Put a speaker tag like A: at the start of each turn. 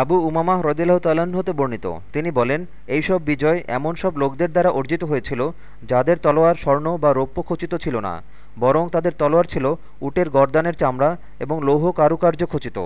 A: আবু উমামা হ্রদিল্লাহ হতে বর্ণিত। তিনি বলেন এই সব বিজয় এমন সব লোকদের দ্বারা অর্জিত হয়েছিল, যাদের তলোয়ার, স্বর্ণ বা রৌপ্য খচিত ছিল না, বরং তাদের তলোয়ার ছিল উটের গরদানের চামড়া এবং লৌহ কারুকার্য খচিত।